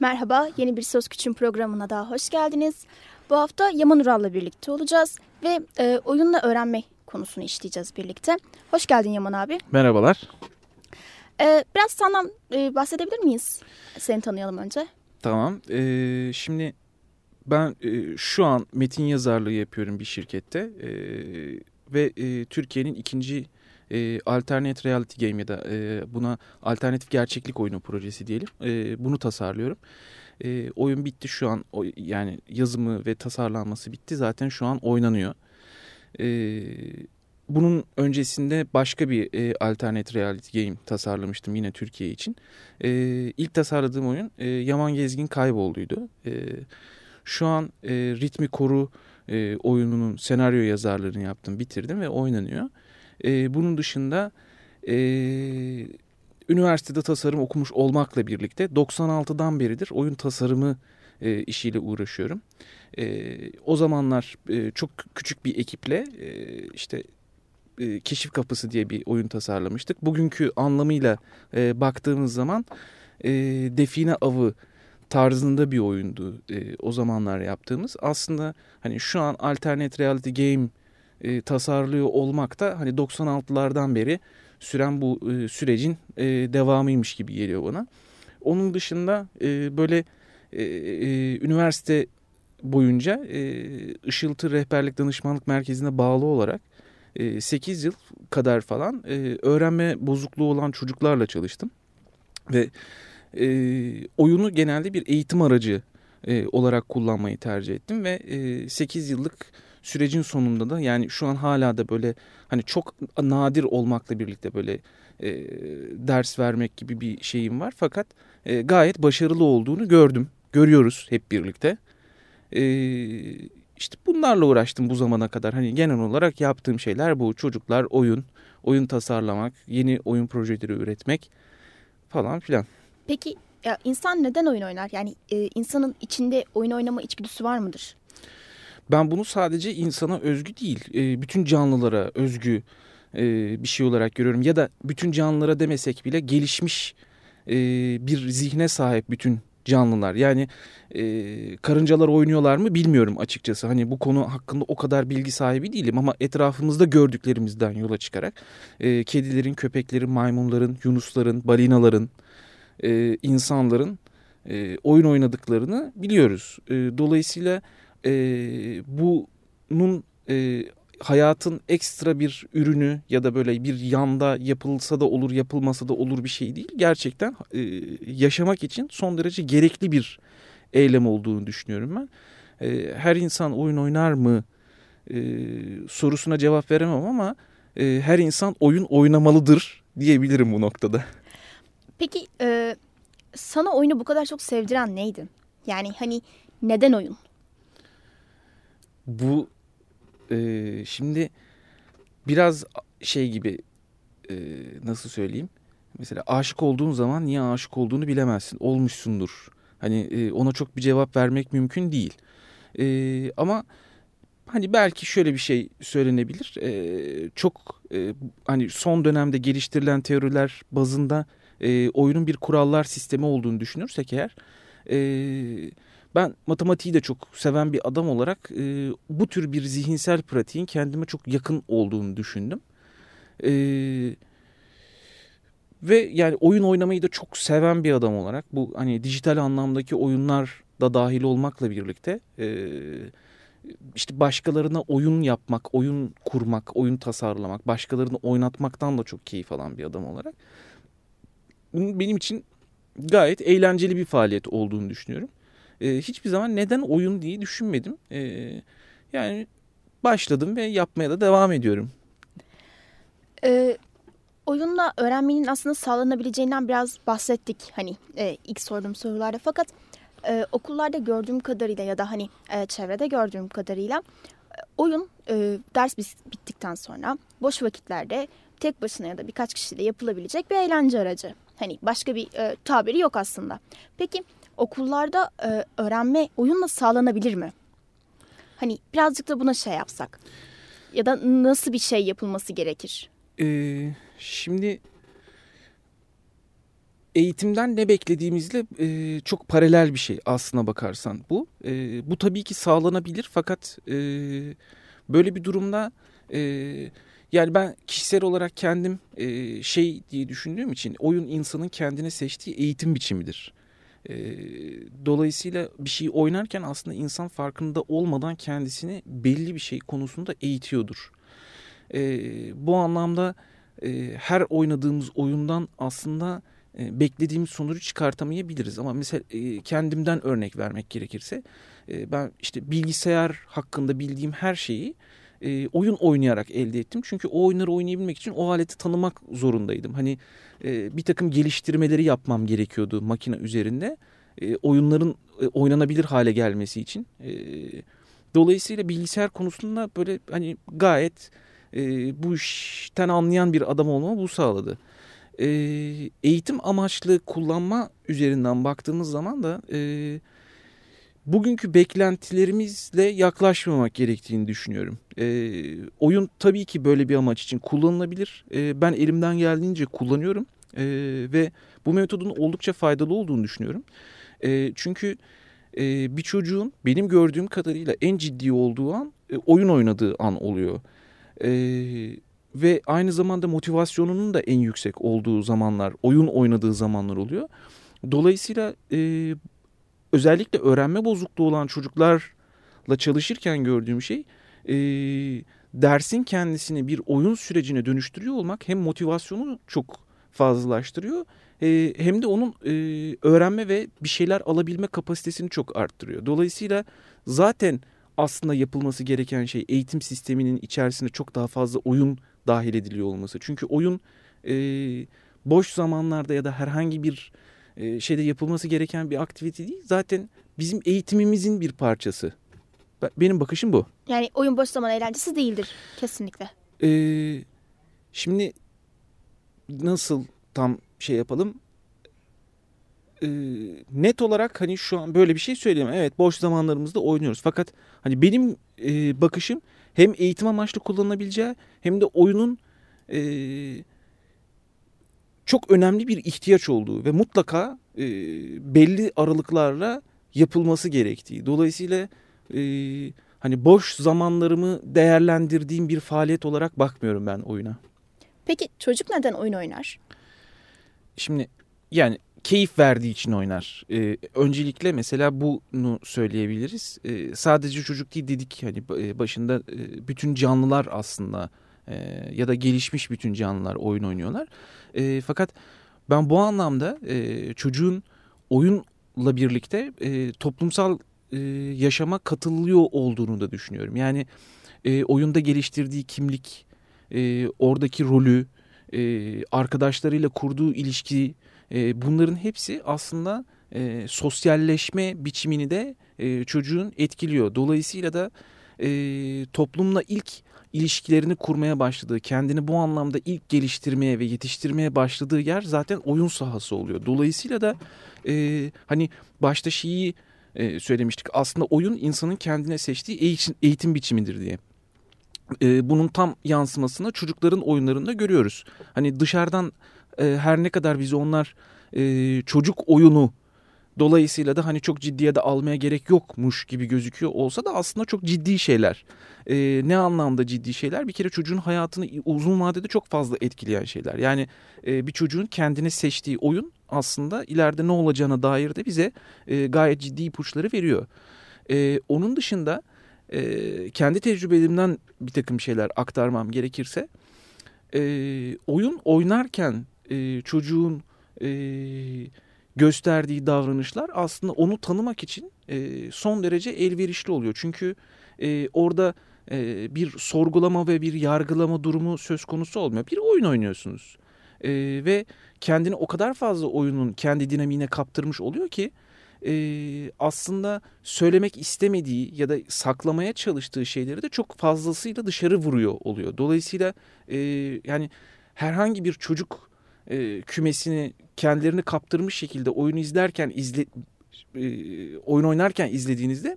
Merhaba, yeni bir Söz Küçüğün programına daha hoş geldiniz. Bu hafta Yaman Ural'la birlikte olacağız ve e, oyunla öğrenme konusunu işleyeceğiz birlikte. Hoş geldin Yaman abi. Merhabalar. E, biraz senden e, bahsedebilir miyiz? Seni tanıyalım önce. Tamam. Ee, şimdi ben e, şu an metin yazarlığı yapıyorum bir şirkette e, ve e, Türkiye'nin ikinci e, alternate reality game ya da e, buna alternatif gerçeklik oyunu projesi diyelim. E, bunu tasarlıyorum. E, oyun bitti şu an o, yani yazımı ve tasarlanması bitti zaten şu an oynanıyor. E, bunun öncesinde başka bir e, alternate reality game tasarlamıştım yine Türkiye için. E, ilk tasarladığım oyun e, Yaman Gezgin Kayboldu'ydu. E, şu an e, Ritmi Koru e, oyununun senaryo yazarlığını yaptım bitirdim ve oynanıyor. E, bunun dışında e, üniversitede tasarım okumuş olmakla birlikte 96'dan beridir oyun tasarımı e, işiyle uğraşıyorum. E, o zamanlar e, çok küçük bir ekiple e, işte e, Keşif Kapısı diye bir oyun tasarlamıştık. Bugünkü anlamıyla e, baktığımız zaman e, Define Avı tarzında bir oyundu e, o zamanlar yaptığımız. Aslında hani şu an alternate reality game e, tasarlıyor olmak da hani 96'lardan beri süren bu e, sürecin e, devamıymış gibi geliyor bana. Onun dışında e, böyle e, e, üniversite boyunca e, Işıltı Rehberlik Danışmanlık Merkezi'ne bağlı olarak e, 8 yıl kadar falan e, öğrenme bozukluğu olan çocuklarla çalıştım. Ve e, oyunu genelde bir eğitim aracı e, olarak kullanmayı tercih ettim ve e, 8 yıllık sürecin sonunda da yani şu an hala da böyle hani çok nadir olmakla birlikte böyle e, ders vermek gibi bir şeyim var. Fakat e, gayet başarılı olduğunu gördüm. Görüyoruz hep birlikte. E, işte bunlarla uğraştım bu zamana kadar. Hani genel olarak yaptığım şeyler bu. Çocuklar, oyun, oyun tasarlamak, yeni oyun projeleri üretmek falan filan. Peki ya insan neden oyun oynar? Yani e, insanın içinde oyun oynama içgüdüsü var mıdır? Ben bunu sadece insana özgü değil, e, bütün canlılara özgü e, bir şey olarak görüyorum. Ya da bütün canlılara demesek bile gelişmiş e, bir zihne sahip bütün canlılar. Yani e, karıncalar oynuyorlar mı bilmiyorum açıkçası. Hani bu konu hakkında o kadar bilgi sahibi değilim ama etrafımızda gördüklerimizden yola çıkarak e, kedilerin, köpeklerin, maymunların, yunusların, balinaların, e, insanların e, oyun oynadıklarını biliyoruz. E, dolayısıyla e, bunun e, hayatın ekstra bir ürünü ya da böyle bir yanda yapılsa da olur yapılmasa da olur bir şey değil. Gerçekten e, yaşamak için son derece gerekli bir eylem olduğunu düşünüyorum ben. E, her insan oyun oynar mı e, sorusuna cevap veremem ama e, her insan oyun oynamalıdır diyebilirim bu noktada. Peki e, sana oyunu bu kadar çok sevdiren neydi? Yani hani neden oyun? Bu e, şimdi biraz şey gibi e, nasıl söyleyeyim? Mesela aşık olduğun zaman niye aşık olduğunu bilemezsin. Olmuşsundur. Hani e, ona çok bir cevap vermek mümkün değil. E, ama hani belki şöyle bir şey söylenebilir. E, çok e, hani son dönemde geliştirilen teoriler bazında e, oyunun bir kurallar sistemi olduğunu düşünürsek eğer... E, ben matematiği de çok seven bir adam olarak e, bu tür bir zihinsel pratiğin kendime çok yakın olduğunu düşündüm. E, ve yani oyun oynamayı da çok seven bir adam olarak bu hani dijital anlamdaki oyunlar da dahil olmakla birlikte e, işte başkalarına oyun yapmak, oyun kurmak, oyun tasarlamak, başkalarını oynatmaktan da çok keyif alan bir adam olarak benim için gayet eğlenceli bir faaliyet olduğunu düşünüyorum e, hiçbir zaman neden oyun diye düşünmedim. E, yani başladım ve yapmaya da devam ediyorum. E, oyunla öğrenmenin aslında sağlanabileceğinden biraz bahsettik hani e, ilk sorduğum sorularda. Fakat e, okullarda gördüğüm kadarıyla ya da hani e, çevrede gördüğüm kadarıyla e, oyun e, ders bittikten sonra boş vakitlerde tek başına ya da birkaç kişiyle yapılabilecek bir eğlence aracı. Hani başka bir e, tabiri yok aslında. Peki okullarda e, öğrenme oyunla sağlanabilir mi? Hani birazcık da buna şey yapsak. Ya da nasıl bir şey yapılması gerekir? Ee, şimdi eğitimden ne beklediğimizle e, çok paralel bir şey aslına bakarsan bu. E, bu tabii ki sağlanabilir fakat e, böyle bir durumda e, yani ben kişisel olarak kendim e, şey diye düşündüğüm için oyun insanın kendine seçtiği eğitim biçimidir. E, dolayısıyla bir şey oynarken aslında insan farkında olmadan kendisini belli bir şey konusunda eğitiyordur. E, bu anlamda e, her oynadığımız oyundan aslında e, beklediğimiz sonucu çıkartamayabiliriz. Ama mesela e, kendimden örnek vermek gerekirse e, ben işte bilgisayar hakkında bildiğim her şeyi e, oyun oynayarak elde ettim. Çünkü o oyunları oynayabilmek için o aleti tanımak zorundaydım. Hani e, bir takım geliştirmeleri yapmam gerekiyordu makine üzerinde. E, oyunların e, oynanabilir hale gelmesi için. E, dolayısıyla bilgisayar konusunda böyle hani gayet e, bu işten anlayan bir adam olmamı bu sağladı. E, eğitim amaçlı kullanma üzerinden baktığımız zaman da... E, bugünkü beklentilerimizle yaklaşmamak gerektiğini düşünüyorum. E, oyun tabii ki böyle bir amaç için kullanılabilir. E, ben elimden geldiğince kullanıyorum e, ve bu metodun oldukça faydalı olduğunu düşünüyorum. E, çünkü e, bir çocuğun benim gördüğüm kadarıyla en ciddi olduğu an e, oyun oynadığı an oluyor. E, ve aynı zamanda motivasyonunun da en yüksek olduğu zamanlar, oyun oynadığı zamanlar oluyor. Dolayısıyla e, özellikle öğrenme bozukluğu olan çocuklarla çalışırken gördüğüm şey e, dersin kendisini bir oyun sürecine dönüştürüyor olmak hem motivasyonu çok fazlalaştırıyor e, hem de onun e, öğrenme ve bir şeyler alabilme kapasitesini çok arttırıyor. Dolayısıyla zaten aslında yapılması gereken şey eğitim sisteminin içerisine çok daha fazla oyun dahil ediliyor olması. Çünkü oyun e, boş zamanlarda ya da herhangi bir e, şeyde yapılması gereken bir aktivite değil. Zaten bizim eğitimimizin bir parçası. Benim bakışım bu. Yani oyun boş zaman eğlencesi değildir kesinlikle. Ee, şimdi nasıl tam şey yapalım? Ee, net olarak hani şu an böyle bir şey söyleyemem. Evet boş zamanlarımızda oynuyoruz. Fakat hani benim e, bakışım hem eğitim amaçlı kullanılabileceği hem de oyunun e, çok önemli bir ihtiyaç olduğu ve mutlaka e, belli aralıklarla yapılması gerektiği. Dolayısıyla e, hani boş zamanlarımı değerlendirdiğim bir faaliyet olarak bakmıyorum ben oyuna. Peki çocuk neden oyun oynar? Şimdi yani keyif verdiği için oynar. Ee, öncelikle mesela bunu söyleyebiliriz. Ee, sadece çocuk değil dedik hani başında e, bütün canlılar aslında e, ya da gelişmiş bütün canlılar oyun oynuyorlar. E, fakat ben bu anlamda e, çocuğun oyunla birlikte e, toplumsal e, yaşama katılıyor olduğunu da düşünüyorum. Yani e, oyunda geliştirdiği kimlik, e, oradaki rolü, e, arkadaşlarıyla kurduğu ilişki e, bunların hepsi aslında e, sosyalleşme biçimini de e, çocuğun etkiliyor. Dolayısıyla da e, toplumla ilk ilişkilerini kurmaya başladığı, kendini bu anlamda ilk geliştirmeye ve yetiştirmeye başladığı yer zaten oyun sahası oluyor. Dolayısıyla da e, hani başta şeyi e, söylemiştik aslında oyun insanın kendine seçtiği eğitim, eğitim biçimidir diye. E, bunun tam yansımasını çocukların oyunlarında görüyoruz. Hani dışarıdan e, her ne kadar bizi onlar e, çocuk oyunu Dolayısıyla da hani çok ciddiye de almaya gerek yokmuş gibi gözüküyor olsa da aslında çok ciddi şeyler. Ee, ne anlamda ciddi şeyler? Bir kere çocuğun hayatını uzun vadede çok fazla etkileyen şeyler. Yani e, bir çocuğun kendine seçtiği oyun aslında ileride ne olacağına dair de bize e, gayet ciddi ipuçları veriyor. E, onun dışında e, kendi tecrübelerimden bir takım şeyler aktarmam gerekirse e, oyun oynarken e, çocuğun... E, gösterdiği davranışlar aslında onu tanımak için e, son derece elverişli oluyor. Çünkü e, orada e, bir sorgulama ve bir yargılama durumu söz konusu olmuyor. Bir oyun oynuyorsunuz e, ve kendini o kadar fazla oyunun kendi dinamiğine kaptırmış oluyor ki e, aslında söylemek istemediği ya da saklamaya çalıştığı şeyleri de çok fazlasıyla dışarı vuruyor oluyor. Dolayısıyla e, yani herhangi bir çocuk e, kümesini kendilerini kaptırmış şekilde oyunu izlerken izle e, oyun oynarken izlediğinizde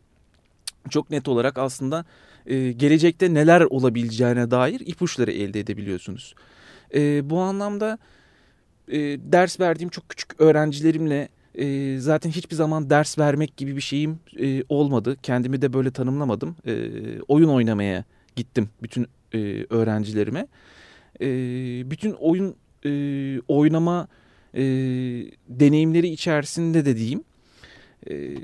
çok net olarak aslında e, gelecekte neler olabileceğine dair ipuçları elde edebiliyorsunuz. E, bu anlamda e, ders verdiğim çok küçük öğrencilerimle e, zaten hiçbir zaman ders vermek gibi bir şeyim e, olmadı. Kendimi de böyle tanımlamadım. E, oyun oynamaya gittim bütün e, öğrencilerime. E, bütün oyun e, oynama e, deneyimleri içerisinde de diyeyim. E,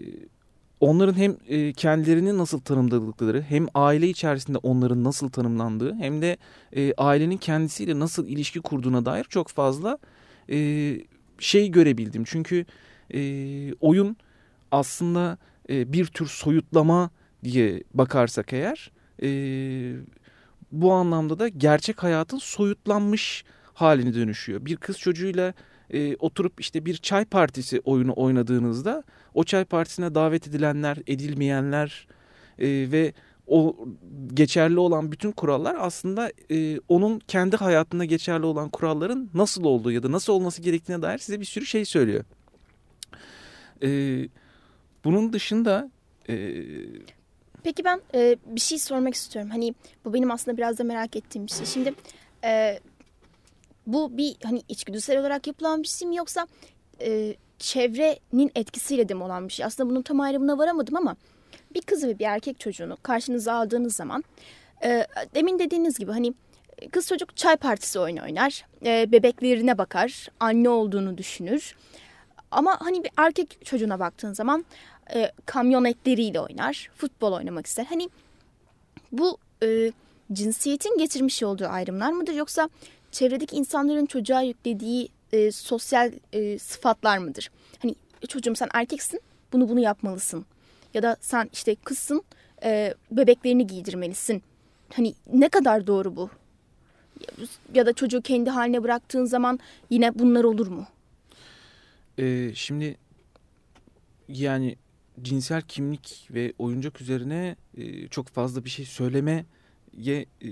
onların hem e, kendilerini nasıl tanımladıkları hem aile içerisinde onların nasıl tanımlandığı hem de e, ailenin kendisiyle nasıl ilişki kurduğuna dair çok fazla e, şey görebildim. Çünkü e, oyun aslında e, bir tür soyutlama diye bakarsak eğer e, bu anlamda da gerçek hayatın soyutlanmış haline dönüşüyor. Bir kız çocuğuyla e, oturup işte bir çay partisi oyunu oynadığınızda o çay partisine davet edilenler, edilmeyenler e, ve o geçerli olan bütün kurallar aslında e, onun kendi hayatında geçerli olan kuralların nasıl olduğu ya da nasıl olması gerektiğine dair size bir sürü şey söylüyor. E, bunun dışında... E, Peki ben e, bir şey sormak istiyorum. Hani bu benim aslında biraz da merak ettiğim bir şey. Şimdi e, bu bir hani içgüdüsel olarak yapılan bir şey mi yoksa e, çevrenin etkisiyle de mi olan bir şey? Aslında bunun tam ayrımına varamadım ama bir kız ve bir erkek çocuğunu karşınıza aldığınız zaman e, demin dediğiniz gibi hani kız çocuk çay partisi oyunu oynar, e, bebeklerine bakar, anne olduğunu düşünür. Ama hani bir erkek çocuğuna baktığın zaman e, kamyonetleriyle oynar, futbol oynamak ister. Hani bu e, cinsiyetin getirmiş olduğu ayrımlar mıdır yoksa çevredeki insanların çocuğa yüklediği e, sosyal e, sıfatlar mıdır? Hani e, çocuğum sen erkeksin bunu bunu yapmalısın. Ya da sen işte kızsın e, bebeklerini giydirmelisin. Hani ne kadar doğru bu? Ya da çocuğu kendi haline bıraktığın zaman yine bunlar olur mu? Ee, şimdi yani cinsel kimlik ve oyuncak üzerine e, çok fazla bir şey söylemeye e,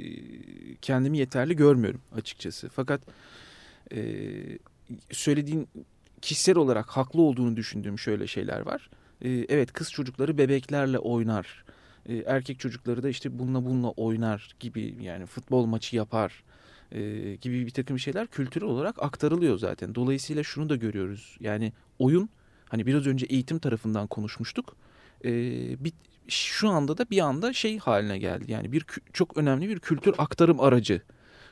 kendimi yeterli görmüyorum açıkçası. Fakat e, söylediğin kişisel olarak haklı olduğunu düşündüğüm şöyle şeyler var. E, evet kız çocukları bebeklerle oynar. E, erkek çocukları da işte bununla bununla oynar gibi yani futbol maçı yapar e, gibi bir takım şeyler kültürel olarak aktarılıyor zaten. Dolayısıyla şunu da görüyoruz. Yani oyun hani biraz önce eğitim tarafından konuşmuştuk. E, bir, şu anda da bir anda şey haline geldi. Yani bir çok önemli bir kültür aktarım aracı.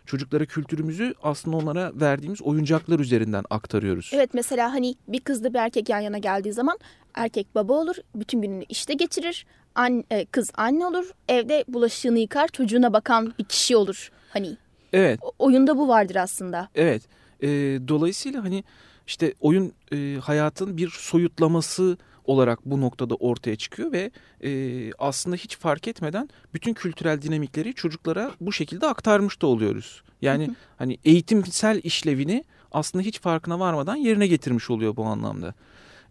Çocuklara kültürümüzü aslında onlara verdiğimiz oyuncaklar üzerinden aktarıyoruz. Evet mesela hani bir kızla bir erkek yan yana geldiği zaman erkek baba olur, bütün gününü işte geçirir. An, e, kız anne olur, evde bulaşığını yıkar, çocuğuna bakan bir kişi olur. Hani Evet. Oyunda bu vardır aslında. Evet. E, dolayısıyla hani işte oyun e, hayatın bir soyutlaması olarak bu noktada ortaya çıkıyor ve e, aslında hiç fark etmeden bütün kültürel dinamikleri çocuklara bu şekilde aktarmış da oluyoruz. Yani hani eğitimsel işlevini aslında hiç farkına varmadan yerine getirmiş oluyor bu anlamda.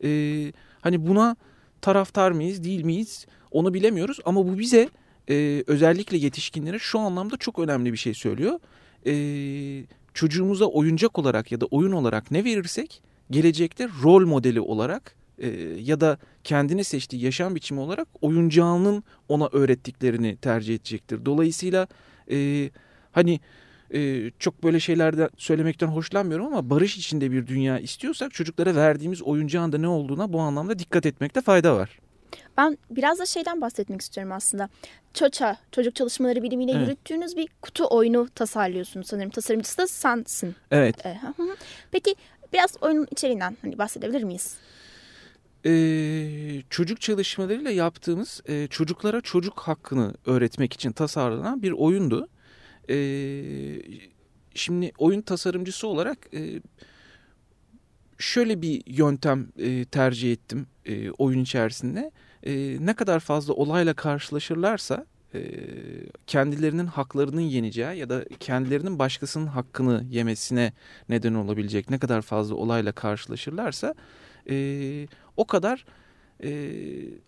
E, hani buna taraftar mıyız değil miyiz onu bilemiyoruz ama bu bize e, özellikle yetişkinlere şu anlamda çok önemli bir şey söylüyor. E, çocuğumuza oyuncak olarak ya da oyun olarak ne verirsek gelecekte rol modeli olarak e, ya da kendini seçtiği yaşam biçimi olarak oyuncağının ona öğrettiklerini tercih edecektir. Dolayısıyla e, hani e, çok böyle şeylerde söylemekten hoşlanmıyorum ama barış içinde bir dünya istiyorsak çocuklara verdiğimiz oyuncağın da ne olduğuna bu anlamda dikkat etmekte fayda var. Ben biraz da şeyden bahsetmek istiyorum aslında. ÇOÇA, Çocuk Çalışmaları Bilimiyle evet. yürüttüğünüz bir kutu oyunu tasarlıyorsunuz sanırım. Tasarımcısı da sensin. Evet. Peki biraz oyunun içeriğinden hani bahsedebilir miyiz? Ee, çocuk çalışmalarıyla yaptığımız e, çocuklara çocuk hakkını öğretmek için tasarlanan bir oyundu. Ee, şimdi oyun tasarımcısı olarak e, şöyle bir yöntem e, tercih ettim e, oyun içerisinde. E, ne kadar fazla olayla karşılaşırlarsa e, kendilerinin haklarının yeneceği ya da kendilerinin başkasının hakkını yemesine neden olabilecek ne kadar fazla olayla karşılaşırlarsa e, o kadar e,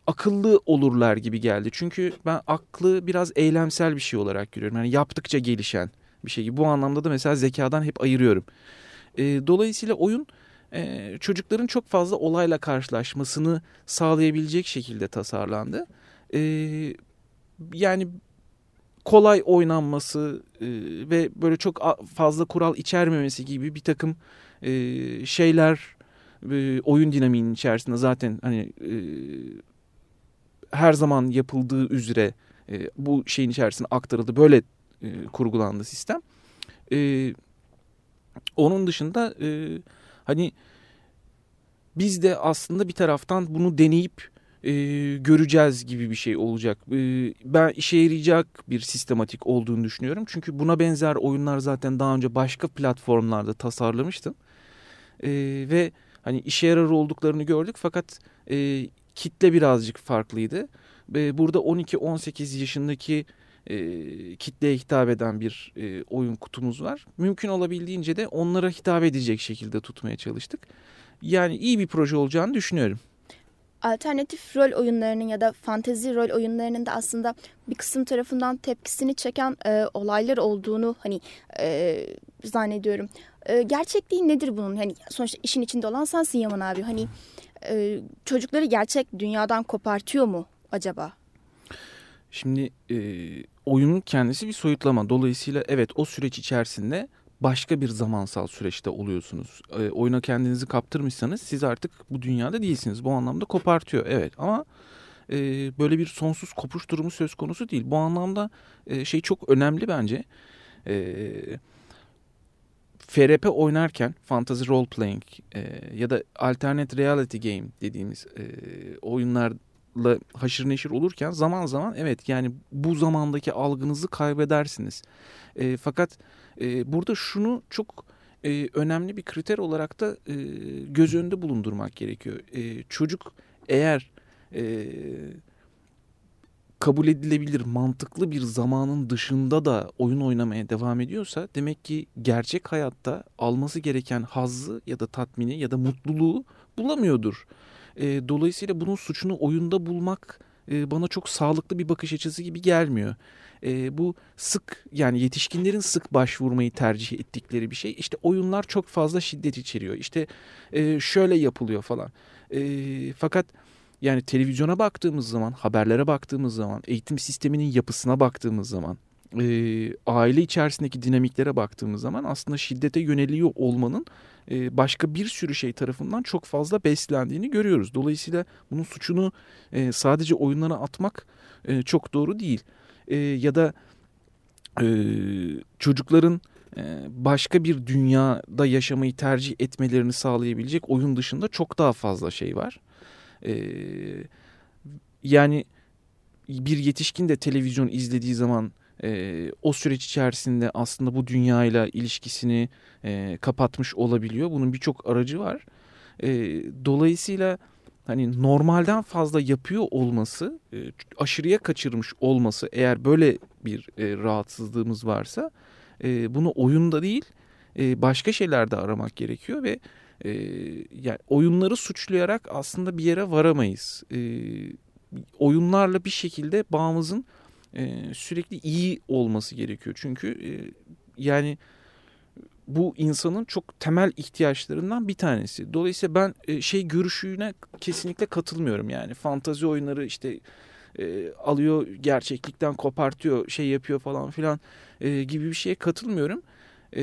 akıllı olurlar gibi geldi. Çünkü ben aklı biraz eylemsel bir şey olarak görüyorum. Yani yaptıkça gelişen bir şey. Bu anlamda da mesela zekadan hep ayırıyorum. E, dolayısıyla oyun e, çocukların çok fazla olayla karşılaşmasını sağlayabilecek şekilde tasarlandı. E, yani kolay oynanması e, ve böyle çok fazla kural içermemesi gibi bir takım e, şeyler oyun dinamiğinin içerisinde zaten hani e, her zaman yapıldığı üzere e, bu şeyin içerisine aktarıldı. Böyle e, kurgulandı sistem. E, onun dışında e, hani biz de aslında bir taraftan bunu deneyip e, göreceğiz gibi bir şey olacak. E, ben işe yarayacak bir sistematik olduğunu düşünüyorum. Çünkü buna benzer oyunlar zaten daha önce başka platformlarda tasarlamıştım. E, ve hani işe yarar olduklarını gördük fakat e, kitle birazcık farklıydı. E, burada 12-18 yaşındaki e, kitleye hitap eden bir e, oyun kutumuz var. Mümkün olabildiğince de onlara hitap edecek şekilde tutmaya çalıştık. Yani iyi bir proje olacağını düşünüyorum alternatif rol oyunlarının ya da fantezi rol oyunlarının da aslında bir kısım tarafından tepkisini çeken e, olaylar olduğunu hani e, zannediyorum. E, gerçekliği nedir bunun? Hani sonuçta işin içinde olan sensin Yaman abi. Hani e, çocukları gerçek dünyadan kopartıyor mu acaba? Şimdi e, oyunun kendisi bir soyutlama. Dolayısıyla evet o süreç içerisinde başka bir zamansal süreçte oluyorsunuz. E, oyuna kendinizi kaptırmışsanız siz artık bu dünyada değilsiniz. Bu anlamda kopartıyor evet ama e, böyle bir sonsuz kopuş durumu söz konusu değil. Bu anlamda e, şey çok önemli bence. E, FRP oynarken fantasy role playing e, ya da alternate reality game dediğimiz e, oyunlarla haşır neşir olurken zaman zaman evet yani bu zamandaki algınızı kaybedersiniz. E, fakat e, burada şunu çok e, önemli bir kriter olarak da e, göz önünde bulundurmak gerekiyor. E, çocuk eğer e, kabul edilebilir mantıklı bir zamanın dışında da oyun oynamaya devam ediyorsa demek ki gerçek hayatta alması gereken hazzı ya da tatmini ya da mutluluğu bulamıyordur. E, dolayısıyla bunun suçunu oyunda bulmak e, bana çok sağlıklı bir bakış açısı gibi gelmiyor e, bu sık yani yetişkinlerin sık başvurmayı tercih ettikleri bir şey. İşte oyunlar çok fazla şiddet içeriyor. İşte e, şöyle yapılıyor falan. E, fakat yani televizyona baktığımız zaman, haberlere baktığımız zaman, eğitim sisteminin yapısına baktığımız zaman, e, aile içerisindeki dinamiklere baktığımız zaman aslında şiddete yöneliyor olmanın e, başka bir sürü şey tarafından çok fazla beslendiğini görüyoruz. Dolayısıyla bunun suçunu e, sadece oyunlara atmak e, çok doğru değil e, ya da e, çocukların e, başka bir dünyada yaşamayı tercih etmelerini sağlayabilecek oyun dışında çok daha fazla şey var. E, yani bir yetişkin de televizyon izlediği zaman e, o süreç içerisinde aslında bu dünyayla ilişkisini e, kapatmış olabiliyor. Bunun birçok aracı var. E, dolayısıyla hani normalden fazla yapıyor olması, e, aşırıya kaçırmış olması eğer böyle bir e, rahatsızlığımız varsa e, bunu oyunda değil e, başka şeylerde aramak gerekiyor ve e, yani oyunları suçlayarak aslında bir yere varamayız. E, oyunlarla bir şekilde bağımızın e, sürekli iyi olması gerekiyor. Çünkü e, yani bu insanın çok temel ihtiyaçlarından bir tanesi. Dolayısıyla ben e, şey görüşüne kesinlikle katılmıyorum yani. Fantazi oyunları işte e, alıyor gerçeklikten kopartıyor şey yapıyor falan filan e, gibi bir şeye katılmıyorum. E,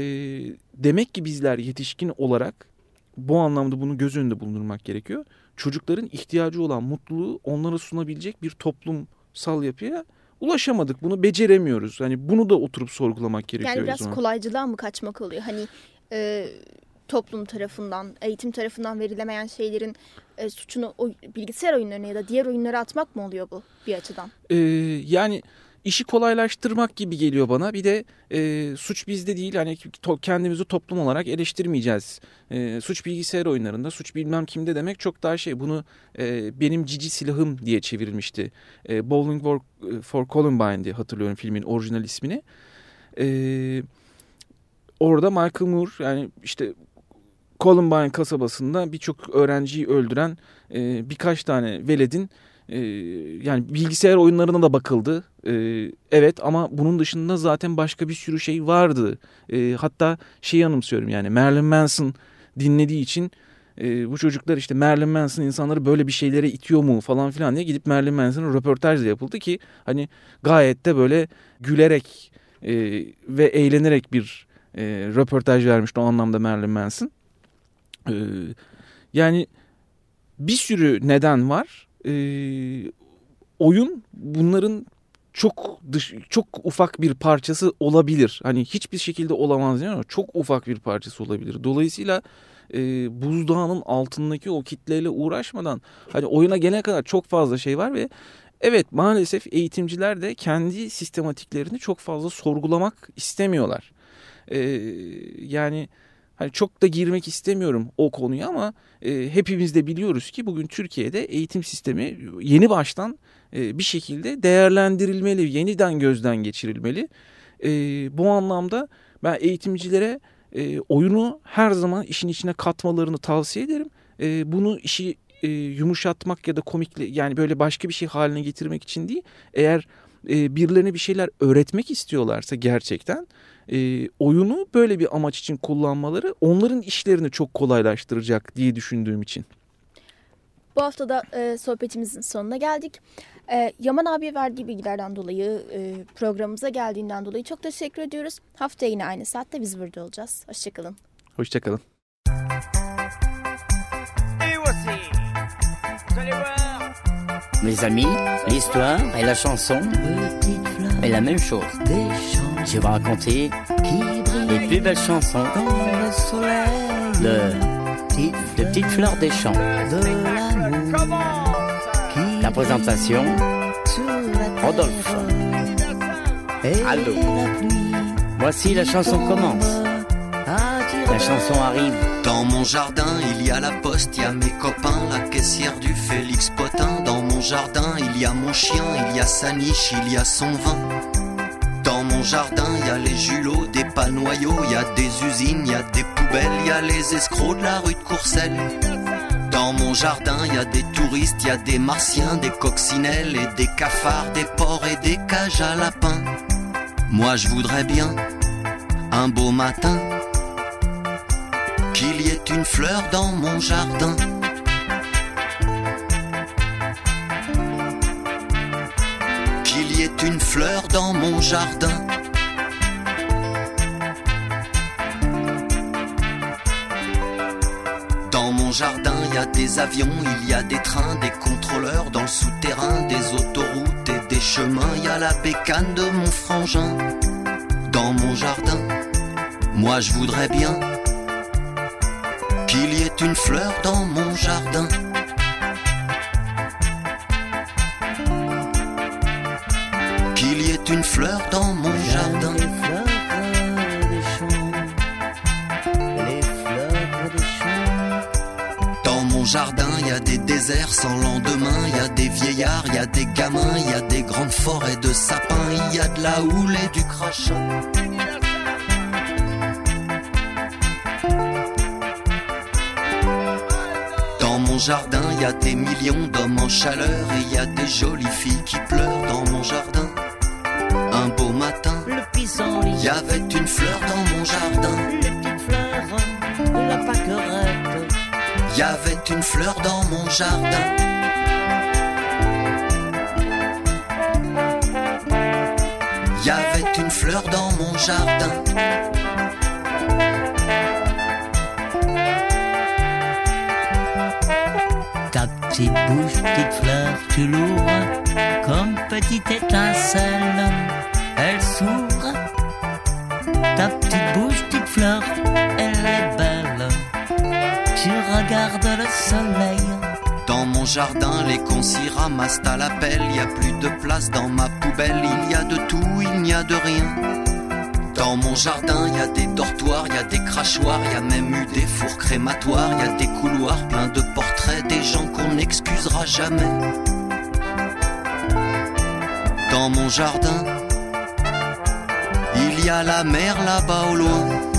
demek ki bizler yetişkin olarak bu anlamda bunu göz önünde bulundurmak gerekiyor. Çocukların ihtiyacı olan mutluluğu onlara sunabilecek bir toplumsal yapıya ulaşamadık. Bunu beceremiyoruz. Hani bunu da oturup sorgulamak gerekiyor. Yani biraz zaman. kolaycılığa mı kaçmak oluyor? Hani e, toplum tarafından, eğitim tarafından verilemeyen şeylerin e, suçunu o bilgisayar oyunlarına ya da diğer oyunlara atmak mı oluyor bu bir açıdan? Ee, yani işi kolaylaştırmak gibi geliyor bana. Bir de e, suç bizde değil. Hani to, kendimizi toplum olarak eleştirmeyeceğiz. E, suç bilgisayar oyunlarında, suç bilmem kimde demek çok daha şey. Bunu e, benim cici silahım diye çevrilmişti. E, Bowling for, for Columbine diye hatırlıyorum filmin orijinal ismini. E, orada Michael Moore yani işte Columbine kasabasında birçok öğrenciyi öldüren e, birkaç tane veledin ee, yani bilgisayar oyunlarına da bakıldı. Ee, evet ama bunun dışında zaten başka bir sürü şey vardı. Ee, hatta şeyi anımsıyorum yani Marilyn Manson dinlediği için e, bu çocuklar işte Marilyn Manson insanları böyle bir şeylere itiyor mu falan filan diye gidip Marilyn Manson'ın röportajla yapıldı ki hani gayet de böyle gülerek e, ve eğlenerek bir e, röportaj vermişti o anlamda Marilyn Manson. E, yani bir sürü neden var. E, oyun bunların çok dış, çok ufak bir parçası olabilir. Hani hiçbir şekilde olamaz yani ama çok ufak bir parçası olabilir. Dolayısıyla e, buzdağının altındaki o kitleyle uğraşmadan hani oyuna gelene kadar çok fazla şey var ve evet maalesef eğitimciler de kendi sistematiklerini çok fazla sorgulamak istemiyorlar. E, yani hani çok da girmek istemiyorum o konuya ama e, hepimiz de biliyoruz ki bugün Türkiye'de eğitim sistemi yeni baştan e, bir şekilde değerlendirilmeli, yeniden gözden geçirilmeli. E, bu anlamda ben eğitimcilere e, oyunu her zaman işin içine katmalarını tavsiye ederim. E, bunu işi e, yumuşatmak ya da komikle yani böyle başka bir şey haline getirmek için değil. Eğer e, birilerine bir şeyler öğretmek istiyorlarsa gerçekten e, oyunu böyle bir amaç için kullanmaları onların işlerini çok kolaylaştıracak diye düşündüğüm için. Bu hafta da e, sohbetimizin sonuna geldik. E, Yaman abi verdiği bilgilerden dolayı, e, programımıza geldiğinden dolayı çok teşekkür ediyoruz. Hafta yine aynı saatte biz burada olacağız. Hoşçakalın. Hoşçakalın. Mes amis, l'histoire et la chanson est la même chose. Je vais raconter les plus belles chansons de, de Petites Fleurs des Champs. La présentation, Rodolphe. Aldo. Voici la chanson commence. La chanson arrive. Dans mon jardin, il y a la poste, il y a mes copains, la caissière du Félix Potin. Dans mon jardin, il y a mon chien, il y a sa niche, il y a son vin. Dans mon jardin, il y a les julots, des panoyaux, il y a des usines, il y a des poubelles, il y a les escrocs de la rue de Courcelles. Dans mon jardin, il y a des touristes, il y a des martiens, des coccinelles et des cafards, des porcs et des cages à lapins. Moi, je voudrais bien, un beau matin, qu'il y ait une fleur dans mon jardin. Qu'il y ait une fleur dans mon jardin. Dans mon jardin, il y a des avions, il y a des trains, des contrôleurs dans le souterrain, des autoroutes et des chemins. Il y a la bécane de mon frangin. Dans mon jardin, moi je voudrais bien qu'il y ait une fleur dans mon jardin. Une fleur dans mon jardin. Dans mon jardin, il y a des déserts sans lendemain, il y a des vieillards, il y a des gamins, il y a des grandes forêts de sapins, il y a de la houle et du crachin. Mon jardin, il y a des millions d'hommes en chaleur et il y a des jolies filles qui pleurent dans mon jardin. Il y avait une fleur dans mon jardin. les petites fleurs de la pâquerette. Il y avait une fleur dans mon jardin. Il y avait une fleur dans mon jardin. Ta petite bouche, petite fleur, tu l'ouvres comme petite étincelle. Elle s'ouvre. Ta petite bouche, petite fleur, elle est belle. Tu regardes le soleil. Dans mon jardin, les cons ramassent à la pelle. Y a plus de place dans ma poubelle. Il y a de tout, il n'y a de rien. Dans mon jardin, y a des dortoirs, y a des crachoirs, y a même eu des fours crématoires, y a des couloirs pleins de portraits des gens qu'on n'excusera jamais. Dans mon jardin, la mer là-bas au loin.